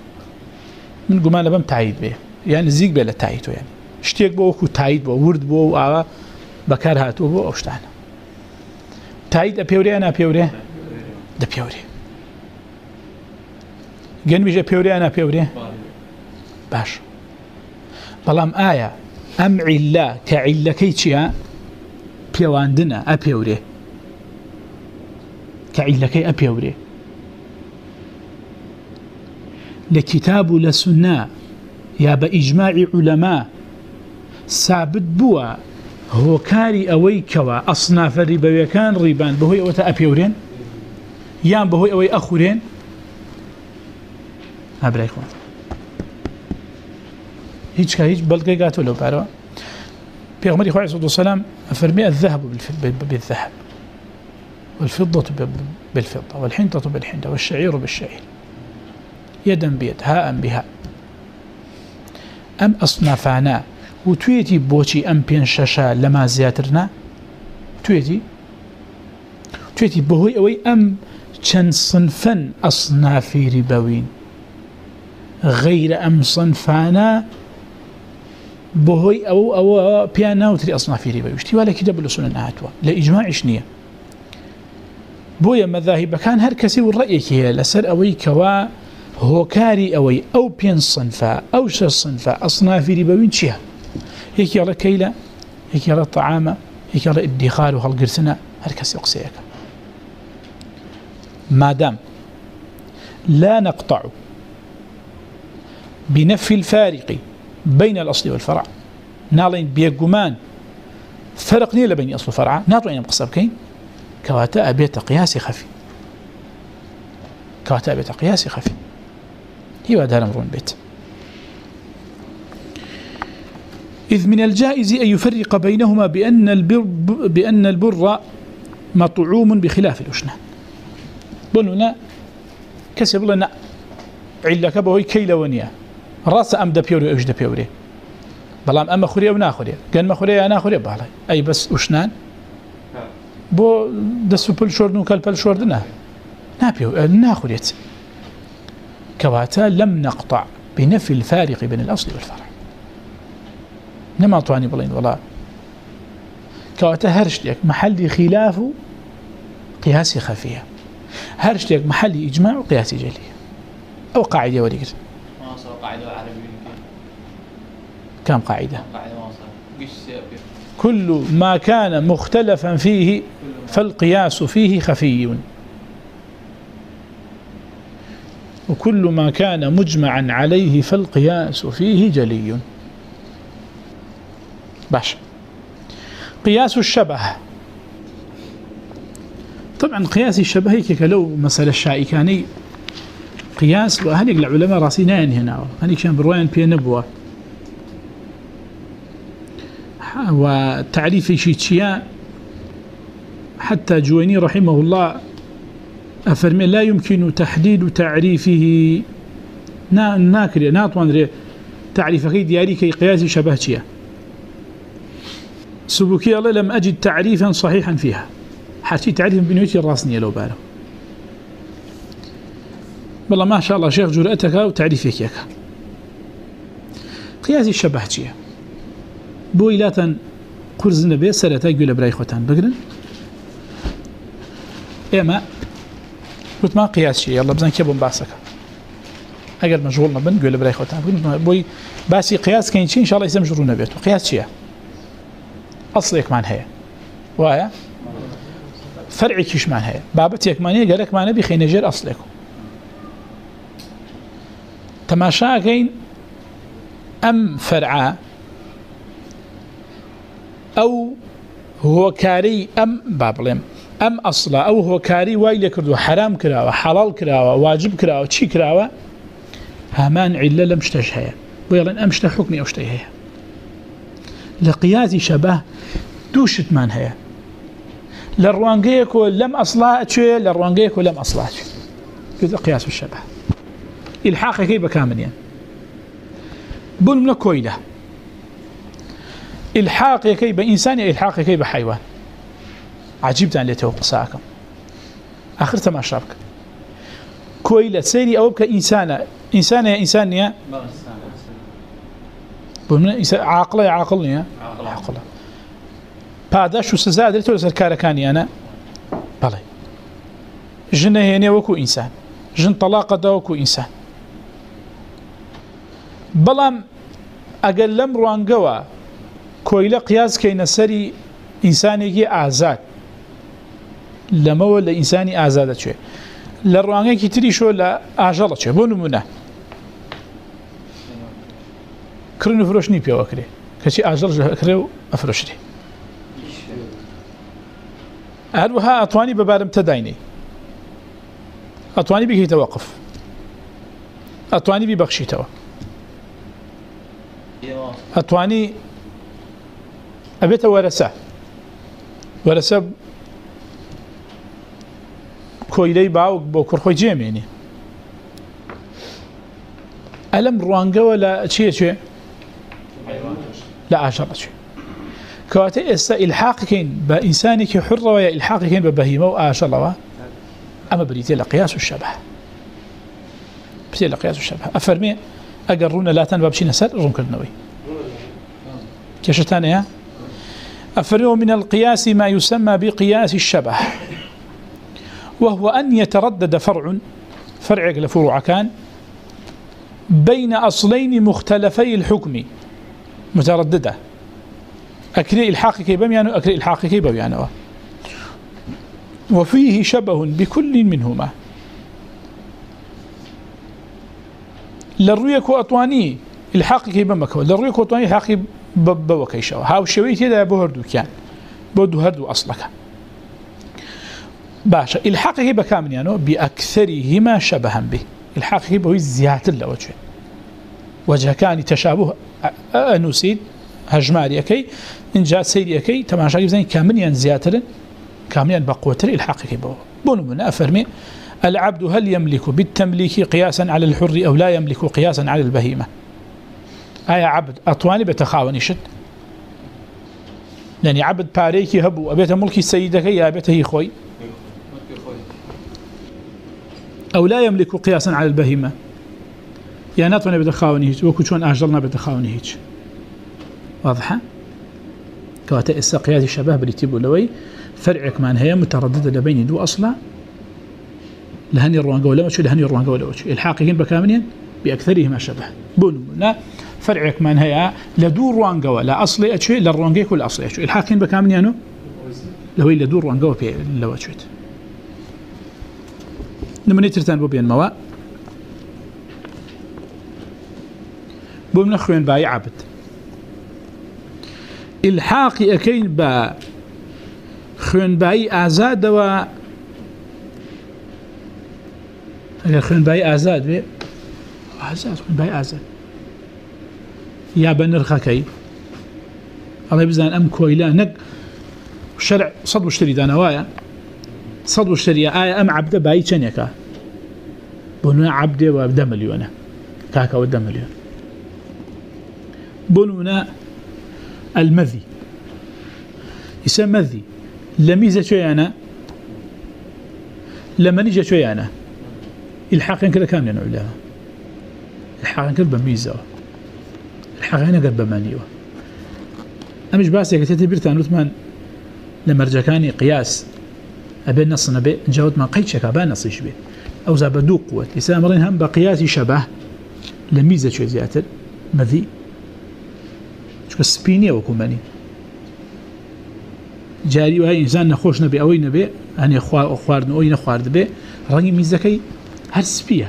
من گومان لە بەم تایید بێ. یعنی یان نزیک بێ لە تایت وێن. شتێک بۆ وەکو ورد بۆ و ئاوا بەکار هاتووە بۆ ئەو شتانە تایید ئە پێورەیە ناپێورێ؟ دە پێورێ گەنویژە پێورەیە ناپێورێ باش بەڵام ئایا ئەم عیللا کە عیلەکەی چییە پێواندنە ئەپێورێ کە عیلەکەی ئەپێورێ لە کتاب و لە سنە یا بە ئیجماعی عولەما سابت بووە هۆکاری ئەوەی کەوە ئەسنافەری بەوەکان ڕیبان بەهۆی ئەوە ئەپێورێن یان بەهۆی ئەوەی ئەخورێن ئابرای خوات هیچ کە هیچ بەڵگەی گاتۆ لەو پارەوە پێغمەری خوای صلی الله أفرمي الذهب بالذهب. والفضة بالفضة، والحنطة بالحنطة، والشعير بالشعير. يدا بيد هاء بها. أم أصنافانا وتويتي بوشي أم بين شاشا لما زياترنا تويتي تويتي بهوي أوي أم چەند صنفا أصنافي ربوين غير أم صنفانا بهوي أو أو بيانا وتري أصنافي ربوي وشتي ولا كده بلسون النهاتوا لإجماع شنية بويا مذاهب كان هر كسي والرأي كي لسر أوي كوا هۆکاری ئەوەی ئەو پێنج سنفا ئەو شە سنفا ئەسنافری بەوین چییە یەکیڵە کەیلە یەکیڵە تەعامە یەکیڵە ئیدیخار و هەڵگرتنە هەر کەسی قسەیەەکە مادام. لا نقطع. بنفي الفارق بين الأصل والفرع. نالين بيقمان فرق نيلا بين أصل وفرع. والفرع ناطوين مقصب كين؟ كواتا أبيت قياسي خفي. كواتا أبيت قياسي خفي. هي دار امرون بيت. إذ من الجائز أن يفرق بينهما بأن البر, بأن البر مطعوم بخلاف الأشنى بلنا كسب لنا علك بوي كيلا ونيا راس أم دا بيوري أجد بيوري بلام أما خوري أو ناخوري قال ما خوري أنا خوري بالي أي بس أشنان بو دسو بل شوردن كالبل شوردنا نابيو ناخوريت كواتا لم نقطع بنفي الفارق بين الأصل والفرع. نما طواني بلين ولا كواتا هرش لك محل خلاف قياسي خفية هرش لك محل إجماع قياسي جلية أو قاعدة وليك كم قاعدة كل ما كان مختلفا فيه فالقياس فيه خفي وكل ما كان مجمعا عليه فالقياس فيه جلي باش. قياس الشبه. طبعا قياس الشبه كيك لو مسألة الشائكاني قياس وهل يقلع علماء راسينين هنا. هل كان بروايان بي نبوة وتعريف شيء، حتى جويني رحمه الله أفرمي، لا يمكن تحديد تعريفه. ناكري ناطوان تعريف كي دياري كي قياس شبه شبهتيا سبوكي الله، لم أجد تعريفا صحيحا فيها. حتى تعريف بنيوتي الراسنية لو باله والله ما شاء الله شيخ جرأتك وتعريفك يك قياس شبهتيا بو إلاتا قرز النبي سرتا يقول براي خوتان. بقرن؟ إما قلت ما قياس شيء. يلا بزن كيبون باسك. اگر مشغول نبن قول براي خوتان. بقرن بوي باسي قياس كاين شيء ان شاء الله يسمجرون بيته قياس شيء. اصلك مان هي. وايا فرعي كيش مان هي. بابتك ماني قال لك ما نبي خي نجر اصلك تماشا كاين ام فرعا. او هو كاري ام بابلم ام اصلا، او هو كاري واي لكردو حرام كراوه حلال كراوه واجب كراوه چي كراوه همان عله لم اشتهي ويلن امشت حكمي اشتهي لقياس شبه دوشت من هي للروانجيكو لم اصلا تشي للروانجيكو لم اصلا كذا قياس الشبه الحاق كيف كامل يعني؟ بن من كويله الحاق كيف انسان الحاق كيف حيوان؟ عجيب تان ليته قصاكم. آخر تما شابك كوي لسيري أو بك إنسانة إنسانة يا؟ إنسانية عاقلة يا عاقلني عاقلة. پاداش و سزا تۆ لەسەر کارەکانیانە بەڵێ ژنە هێنێ وەکو ئینسان ژن تەلاقەدا وەکو ئینسان بەڵام ئەگەر لەم ڕوانگەوە کۆیلە قیازکەینە سەری ئینسانێکی ئازاد، لەمەوە لە ئینسانی ئازادە چێ لە ڕوانگەیەکی تری شۆ لە ئاژەڵە چێ بۆ نمونە. کردن و فرۆشنی پێوەکرێ، کەچی ئاژەڵ کرێ و ئەفرۆشری هەروەها ئەتوانی بەبارم تەداینەی ئەتوانی بکەیتە وەقف. ئەتوانی بیبەخشیتەوە. ئەتوانی ئەبێتە وەرەسە. وەرەسە کۆیلەی باوک بۆ کوڕخۆی جێمێنی. ئەلم ڕوانگەوە لە چیە چێ؟ لا عشرة شيء كواتي استا الحاق كين بانساني ويا الحاق ببهيمه واشا الله اما بريتي لقياس الشبه بريتي لقياس الشبه افرمي اقرونا لا تنبا بشي نسال رون كرنوي يا افرمي من القياس ما يسمى بقياس الشبه وهو ان يتردد فرع فرع لفروع كان بين اصلين مختلفي الحكم متردده اكري الحاق كي بميانو اكري الحاق كي بميانو وفيه شبه بكل منهما للرؤية أطواني الحاق كي بمكو للرؤية أطواني الحاق بوكيشو هاو شويت يدا بهردو كان بودو هردو أصلك باشا الحاق كي بكامن يانو بأكثرهما شبها به الحاق كي بوي زيادة لوجه وجه كان تشابه أنوسيد هجماري أكي إن جاء سيري أكي تماشا يبزين كامليا زياتر كامليا بقوتر الحقيقي بو بونو من أفرمي العبد هل يملك بالتمليك قياسا على الحر أو لا يملك قياسا على البهيمة آية عبد أطواني بتخاوني شد يعني یعنی عبد باريكي هبو أبيت ملكي سيدك يا أبيته خوي أو لا يملك قياسا على البهيمة يا ناتواني بتخاوني هيج وكو شون أجلنا بتخاوني هيج واضحة كواتا استقياد الشباب بريتيبو لوي فرعك من هي مترددة لبين دو أصلا لهني الروانقو ولا وشي لهني الروانقو ولا وشي الحاقيين بكامنين بأكثرهما شبه بونمنا فرعك من هي لدو روانقو لا أصلي أشي للروانقو كل أصلي أشي الحاقيين بكامنين لوي لدو روانقو بي لو أشيت نمني ترتان بو بين موا. بومنا خوين باي عبد. الحاق اكين با خوين باي ازاد و خوين باي ازاد بي ازاد خوين باي ازاد يا بنرخكي الله يبزان ام كويلا نك شرع صد وشتري دانا وايا صد وشتري آية ام عبد باي چنيكا بنو عبد وابدا مليونة كاكا ودا مليون بنونا المذي يسمى مذي لميزة شوي أنا لما نجي شوي أنا الحقين كده كامل علماء الحقين كده بميزة الحقين كده بمانيوة أمش باسي كتير بيرتان لثمان لما رجعكاني قياس أبي نص نبي جاوت ما قيد شكا بان نصيش بي أو زابدو قوة يسمى مرين هم بقياس شبه لميزة شوي زيادة مذي سپینی وەکو منی جاری وای ئینسان نەخۆش نەبێ، ئەوەی نەبێ هەنێ خواردنەوەی نەخوارد بێ. ڕەنگی میزەکەی هەر سپیە.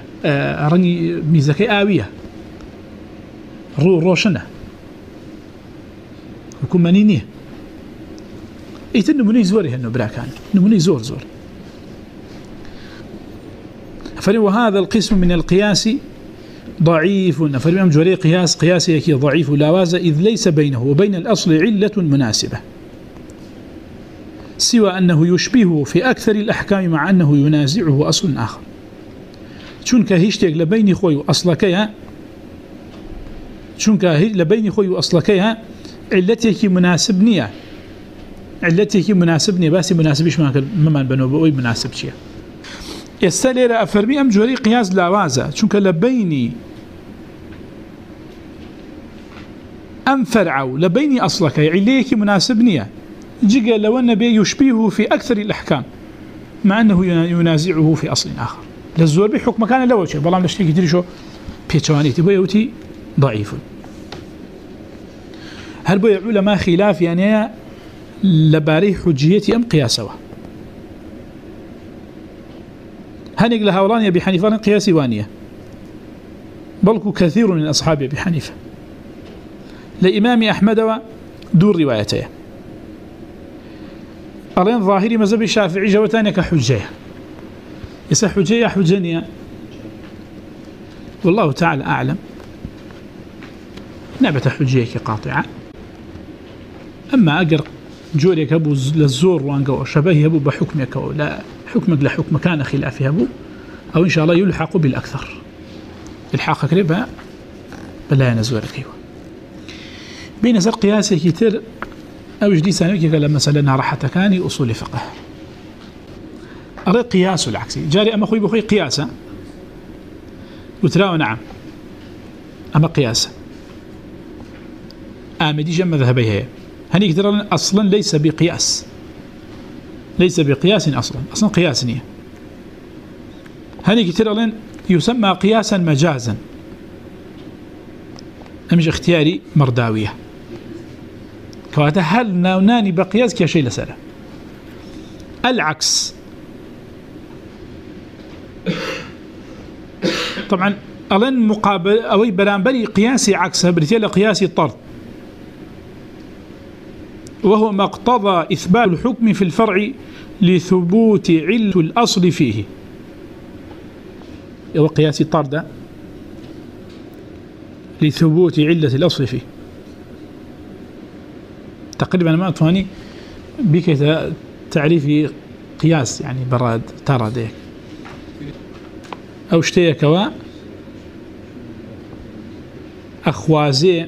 ڕەنگی میزەکەی ئاویە. ڕوو ڕۆشنە حکومەنی نییە ئیتر نمونەی زۆری هەن براکان. نمونەی زۆر زۆر فلي وهذا القسم من القياس ضعيف فالإمام جوري قياس قياس يكي ضعيف لا واز إذ ليس بينه وبين الأصل علة مناسبة سوى أنه يشبهه في أكثر الأحكام مع أنه ينازعه أصل آخر. چونك هشتك لبين خوي أصلكيها چونك لبين خوي أصلكيها علتك مناسب نية علتك مناسب نية باسي مناسبش ما من بنو بوي مناسب شيء ئێستا لێرە ئەفەرمی ئەم جۆری قیاز لاوازە، چونکە لە بینی ئەم فەرع و لە بینی ئەسڵەکەی عیلەیەکی مناسب نییە. جگە لەوە نەبێ يشبيه في أكثر الأحكام مع أنه ينازعه في أصل آخر. للزور بحكم كان لو شيء بلام لشتي كتير شو بيتشوانيتي بو يوتي ضعيف. هل بو علماء خلاف يعني لباري حجيتي أم قياسه؟ هنق لهولان يبي حنيفة قياسي وانية؟ بلكو كثير من أصحاب يبي حنيفة. لإمام أحمد دور روايته. ألين ظاهري مذهب الشافعي جوتان كحجة. يسا حجة حجنية. والله تعالى أعلم. نعبة حجية قاطعة أما أقر جوريك أبو للزور وانقو شبه أبو بحكمك لا حكمك لحكم كان خلافه أبو، أو إن شاء الله يلحق بالأكثر. الحاق كريبا بلا ينزورك أيوه بين زر قياسي كتير، أو جدي سنوكي قال مثلا راحة كان أصول فقه. أرى قياس العكسي جاري أما خوي بخوي قياسا وتراو نعم. أما قياسا آمدي جمع ذهبيها هني كتير أصلا ليس بقياس ليس بقياس أصلا أصلا قياس نية هني كتير يسمى قياسا مجازا۔ أمش اختياري مرداوية كواتا هل ناوناني بقياس كيا شيء لسالة العكس طبعا ألن مقابل أو برانبري قياسي عكسها بريتيلا قياسي طرد۔ وهو ما اقتضى إثبات الحكم في الفرع لثبوت علة الأصل فيه. هو قياسي لثبوت علة الأصل فيه. تقريبا ما أتواني بك تعريف قياس يعني براد ترى ديك أو اشتيك و أخوازي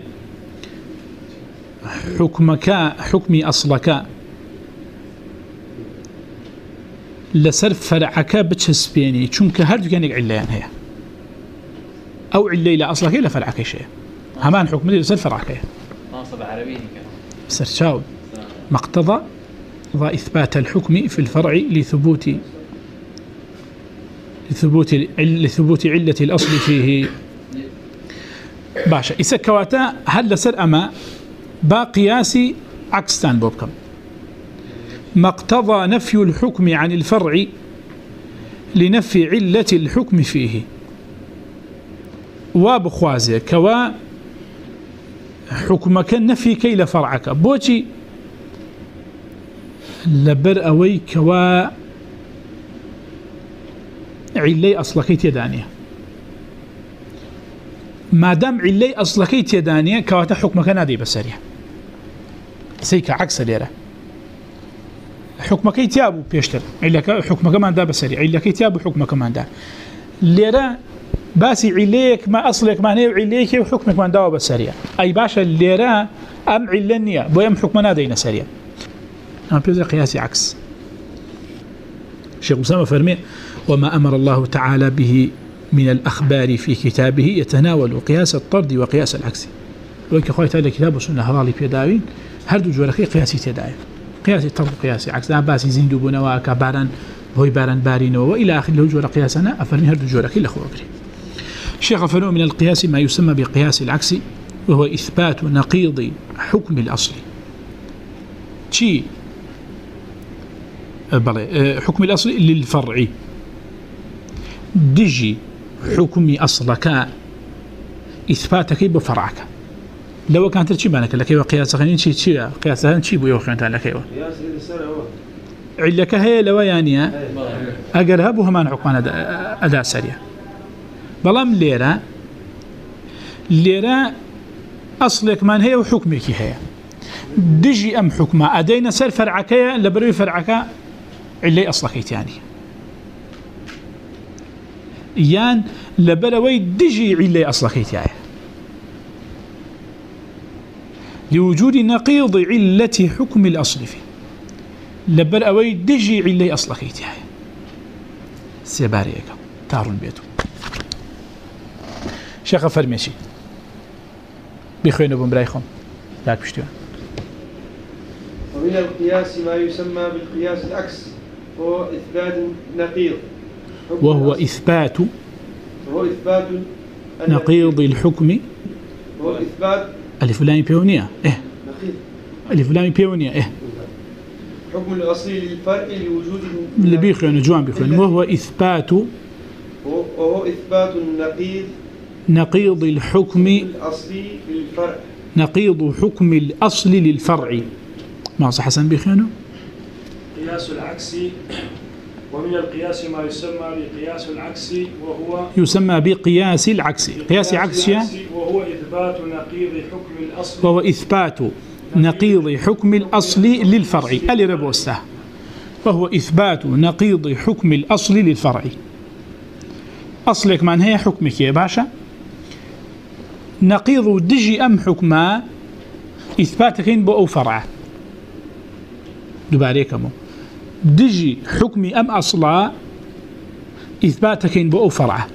حكمك حكمي أصلك لسر فرعك بتشسبيني چونك هردو كانك عليان هي أو علي لا أصلك إلا فرعك شيء همان حكم دي لسر فرعك ناصب عربي سرشاو مقتضى إثبات الحكم في الفرع لثبوت لثبوت لثبوت علة الأصل فيه. باشا إذا كواتا هل لسر أما باقياسي عكستان بوبكم مقتضى نفي الحكم عن الفرع لنفي علة الحكم فيه. وابخوازي كوا حكمك نفي كي لفرعك بوشي لبر أوي كوا علي أصلكي تيدانية ما دام علي أصلكي تيدانية كواتا حكمك نادي بسريع سيكا عكس ليرة حكمك تيابو بيشتر؟ علك حكمك ما دا بسريع علك تيابو حكمك ما دا ليرة باسي عليك ما أصلك ما نيو عليك وحكمك ما دا بسريع أي باشا ليرة أم علنية بو يم حكمنا دينا سريع أما بيزر قياسي عكس. شيخ مسامة فرمي، وما أمر الله تعالى به من الأخبار في كتابه يتناول قياس الطرد وقياس العكس. وكي خوي تعالى كتاب وسنة هرالي بيداوين هردو جوركي قياسي تداوين قياسي طرد قياسي عكس دا باسي زندو بنواكا باران هوي باران بارينو وإلى آخر له جور قياسنا أفرمي هردو جوركي لخو شيخ فرمي من القياس ما يسمى بقياس العكس وهو إثبات نقيض حكم الأصل. شي بلي حكم الأصل للفرع. دجي حكم أصلك إثباتك بفرعك لو كانت تشي بانك لك ايوا قياس غنين شي شي قياس هن شي بو يوخن لك ايوا علك هي لو يعني اگر هبو همان حكم اداء سريع بلام ليرا ليرا اصلك من هي وحكمك هي دجي ام حكمه ادينا سر فرعك لبروي فرعك اللي أصلك تاني يان لبلوي دجي علي أصلك تاني لوجود نقيض علة حكم الأصل فيه لبلوي دجي علي أصلك تاني سێبارەیەەکە تاڕون بێت شێخە فەرمێشی بخوێنە بم برای خۆم داک پشتیوە ومن القياس ما يسمى بالقياس العكس وهو إثبات نقيض. وهو إثبات وهو إثبات نقيض الحكم. وهو إثبات ألف لام بيونية. إيه. نقيض ألف لام بيونية. إيه. حكم الأصل للفرع لوجود اللي بيخوين جوان بيخوين وهو إثبات وهو إثبات النقيض. نقيض الحكم الأصلي للفرع نقيض حكم الأصل للفرع. ما صح حسن بيخوينه قياس العكس. ومن القياس ما يسمى بقياس العكس وهو يسمى بقياس العكس. قياس عكس وهو إثبات نقيض حكم الأصل. وهو إثبات نقيض حكم الأصل للفرع. ألي ربوسته وهو إثبات نقيض حكم الأصل للفرع. أصلك من هي حكمك يا باشا؟ نقيض دجي أم حكما؟ إثباتك بو أو فرع. دباريكمو دجي حكمي أم أصلا؟ إثباتك بو أو فرع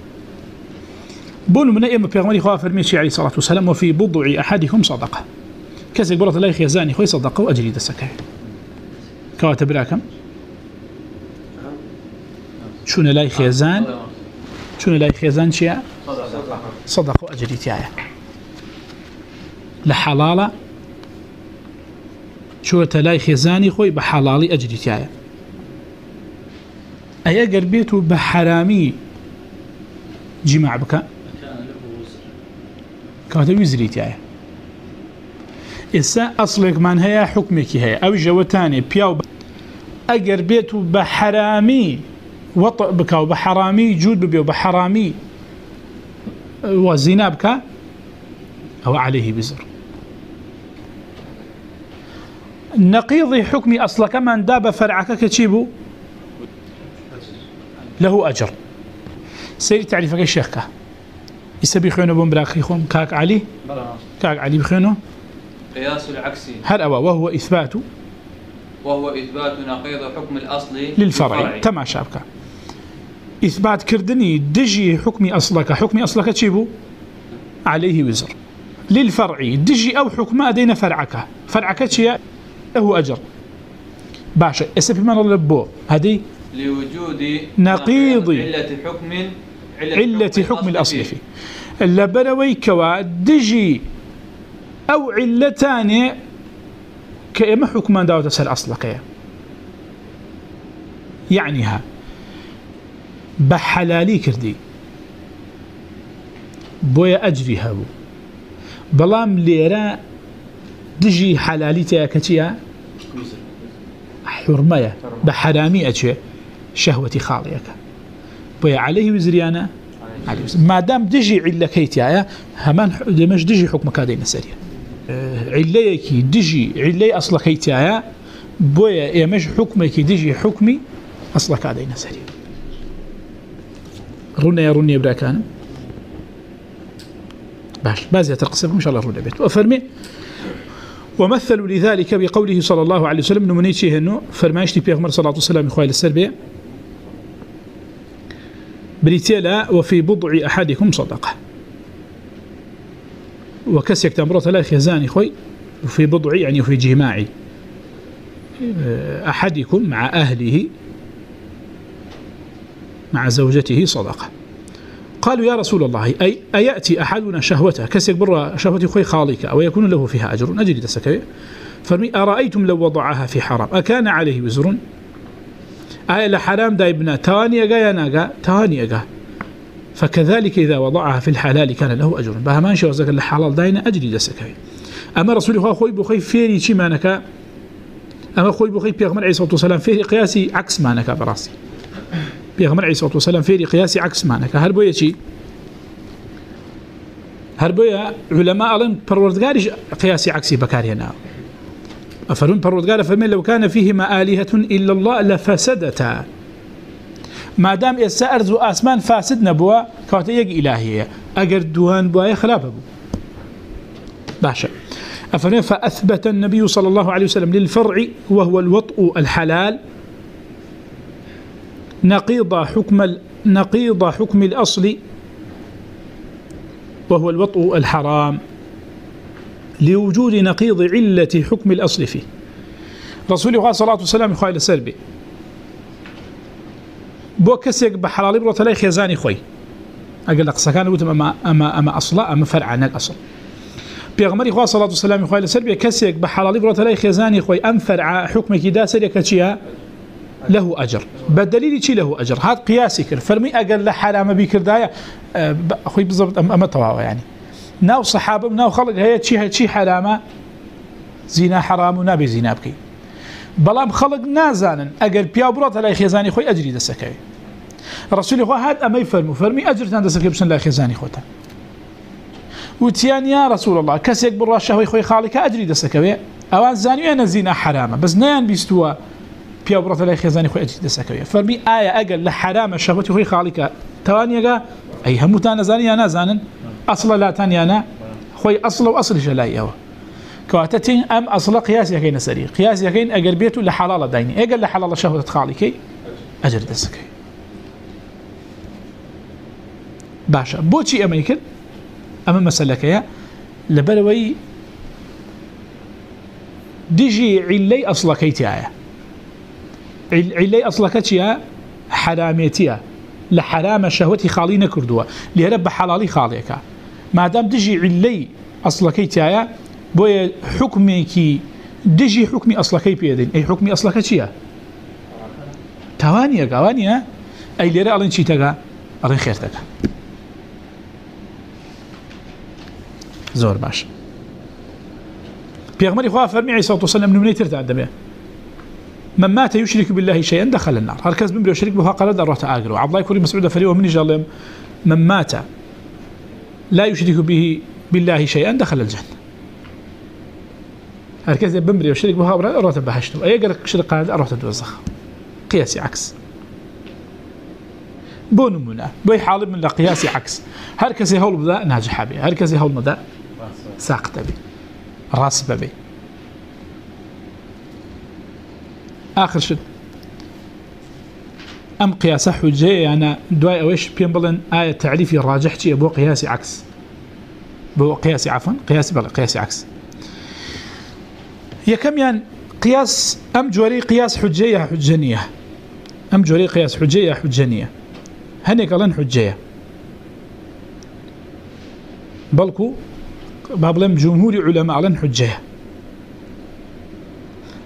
بون من أيام بيغمري خواه فرميشي عليه الصلاة والسلام وفي بضع أحدكم صدقة. كسك برة الله خيزاني خوي صدقة وأجري دسكه كواتب راكم شون لا خيزان شون لا خيزان شيء صدقة وأجري تيايا. لحلالة شو تلاي خيزاني خوي بحلالي أجري تيايا. أي أقر بيتو بحرامي؟ جماع بك. كاتب وزري تيايا إسا أصلك من هي حكمك هي أو جوتاني بياو أقر بيتو بحرامي. وطأ بك وبحرامي جود ببي وبحرامي وزنا بك أو عليه بزر. نقيض حكم أصلك من داب فرعك كتشيبو؟ له أجر. سيري تعريفك الشيخك إسا بيخينو بمبراكي خوم كاك علي؟ كاك علي بخينو قياس العكس. هل أوا وهو إثبات؟ وهو إثبات نقيض حكم الأصل للفرع. تما شابك إثبات كردني دجي حكم أصلك. حكم أصلك تشيبو عليه وزر. للفرع. دجي أو حكم أدين فرعك. فرعك تشيا له أجر. باشا اسف من اللبو هذه لوجود نقيض علة حكم علة حكم الأصل فيه. اللبنوي كوا دجي أو علتان كإما حكما داوة تسأل أصلك يعنيها. بحلالي كردي. بويا أجري هابو. بلام ليرا دجي حلالي تياكتيا حرمية. بحرامي أجي. شهوتي خاليك بويا عليه وزريانا عليه وزريانا ما دام دجي علكيتيا همان دمش دجي حكمك هذين سريع عليك دجي علي أصلك يتايا بويا يمش حكمك دجي حكمي أصلك هذين سريع رونا يا روني براكان باش بازي تقسم إن شاء الله رونا بيت وفرمي ومثلوا لذلك بقوله صلى الله عليه وسلم نمنيتي هنو فرماشتي بيغمر صلى الله عليه وسلم إخوائي السربية بريتيلا وفي بضع أحدكم صدقة. وكسيك تمرة لا خزاني خوي، وفي بضع، يعني في جماعي أحدكم مع أهله، مع زوجته صدقة. قالوا يا رسول الله، أي أيأتي أحدنا شهوته؟ كسيك برا شهوتي خوي خالك أو يكون له فيها أجر؟ أجري دسكي فرمي، أرأيتم لو وضعها في حرام؟ أكان عليه وزر؟ آية لحرام دايبنا تواني أقا يناقا تواني أقا فكذلك إذا وضعها في الحلال كان له أجر بها ما نشوى زكا الحلال داينا أجري دسكي أما رسول الله خوي بخي فيري شي مانكا أما خوي بخي بيغمر عيسى والسلام فيري قياسي عكس مانكا براسي بيغمر عيسى والسلام فيري قياسي عكس مانكا هل بويا شي هل بويا علماء ألم پروردگارش قياسي عكسي بكاري هنا أفرون پروردگار فرمين لو كان فيهما آلهة إلا الله لفسدتا. ما دام يسا أرض وآسمان فاسد نبوا كواتا يق إلهية. أقر دوان بوا خلاف أبو. باشا. أفرمين فأثبت النبي صلى الله عليه وسلم للفرع وهو الوطء الحلال. نقيض حكم نقيض حكم الأصل وهو الوطء الحرام. لوجود نقيض علة حكم الأصل فيه رسول الله صلى الله عليه وسلم يخوي لسربي بو كسيك بحلالي برو تلاي خيزاني خوي أقول لك سكان قلت أما أما أما أصلا أما فرع عن الأصل بيغمري خواه صلى الله عليه وسلم يخوي لسربي كسيك بحلالي برو تلاي خيزاني خوي أم فرع حكمك دا سريك تشيها له أجر بدليل شي له أجر هذا قياسي كر فرمي أقل لحرام بيكر دايا أخوي بالضبط أما أما تواوا يعني ناو صحابة ناو خلق هي شي شي حرامة زنا حرام ونابي زنا بكي بلام خلق نازانا أقل بيا برات لا خيزاني خوي أجري دسكاي رسول الله هذا أما يفرمو فرمي أجر تان دسكاي بسن لا خيزاني خوتا وتيان يا رسول الله كسيك براشة خوي خوي خالك أجري دسكاي أوان زاني أنا زنا حرامة بس نيان بيستوا بيا برات لا خيزاني خوي أجري دسكاي فرمي آية أقل لحرامة شهوتي خوي خالك توانيا أي همتان زاني أنا زانن أصلا لا تاني أنا. خوي أصلا وأصل جلاي أوه كواتتين أم أصلا قياس يكين سري. قياس يكين أجر بيته لحلال ديني. أجر لحلال شهوة خالكي أجر دسكي باشا. بوشي أما يكن. أما مسألك يا لبلوي ديجي علي أصلا كيتي علي أصلا كتيا حراميتيا. لحرام شهوتي خالينا كردوا لهرب حلالي خاليكا. ما دام ديجي علي أصلا كيتي آية بۆیە حکمێکی دژی حکمی ئەسلەکەی پێدەین ئەی حکمی ئەسلەکە چییە؟ تاوانیە گاوانە ئەی لێرە ئەڵێن چیتەگە ئەڵێن خێرتەکە زۆر باش. پێغمەری خوا فەرمی عیسی وسلم نمونەی تردا دەبێ. من مات يشرك بالله شيئا دخل النار. هر كز بمبر يشرك بها قال دروت اجر عبد الله كوري مسعود فري ومن جلم من مات. لا يشرك به بالله شيئا دخل الجنه هركز بمبري وشرك بها أروت بهشتو أي قال شرك قاعد أروت دوزخ قياسي عكس. بون منا بي حالب من قياسي عكس. هركز يهول بدا ناجح بي. هركز يهول مدا ساقط بي. راس بي آخر شد. أم قياس حجة؟ أنا دواي أويش بينبلن آية تعريفي راجح شيء؟ بو قياسي عكس. بو قياسي، عفوا، قياسي بلا، قياسي عكس. هي كم يعني قياس، أم جوري قياس حجية حجانية أم جوري قياس حجية حجانية هني قالن حجية بلكو بابلم جمهور علماء لن حجية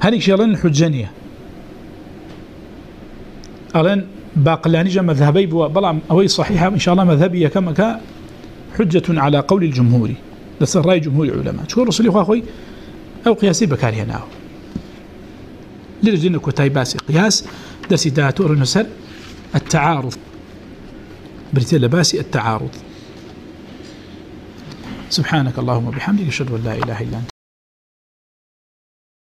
هني شلن حجانية ألن باقلاني جا مذهبي بوا بلعم أوي صحيحة إن شاء الله مذهبية كما كا حجة على قول الجمهوري لسه رأي جمهور علماء شو رسولي أخوي أو قياسي بكاري ناو لرجل كتاي باسي قياس درسي داتور نسر التعارض. بريتيلا باسي التعارض. سبحانك اللهم وبحمدك اشهد ان لا اله الا انت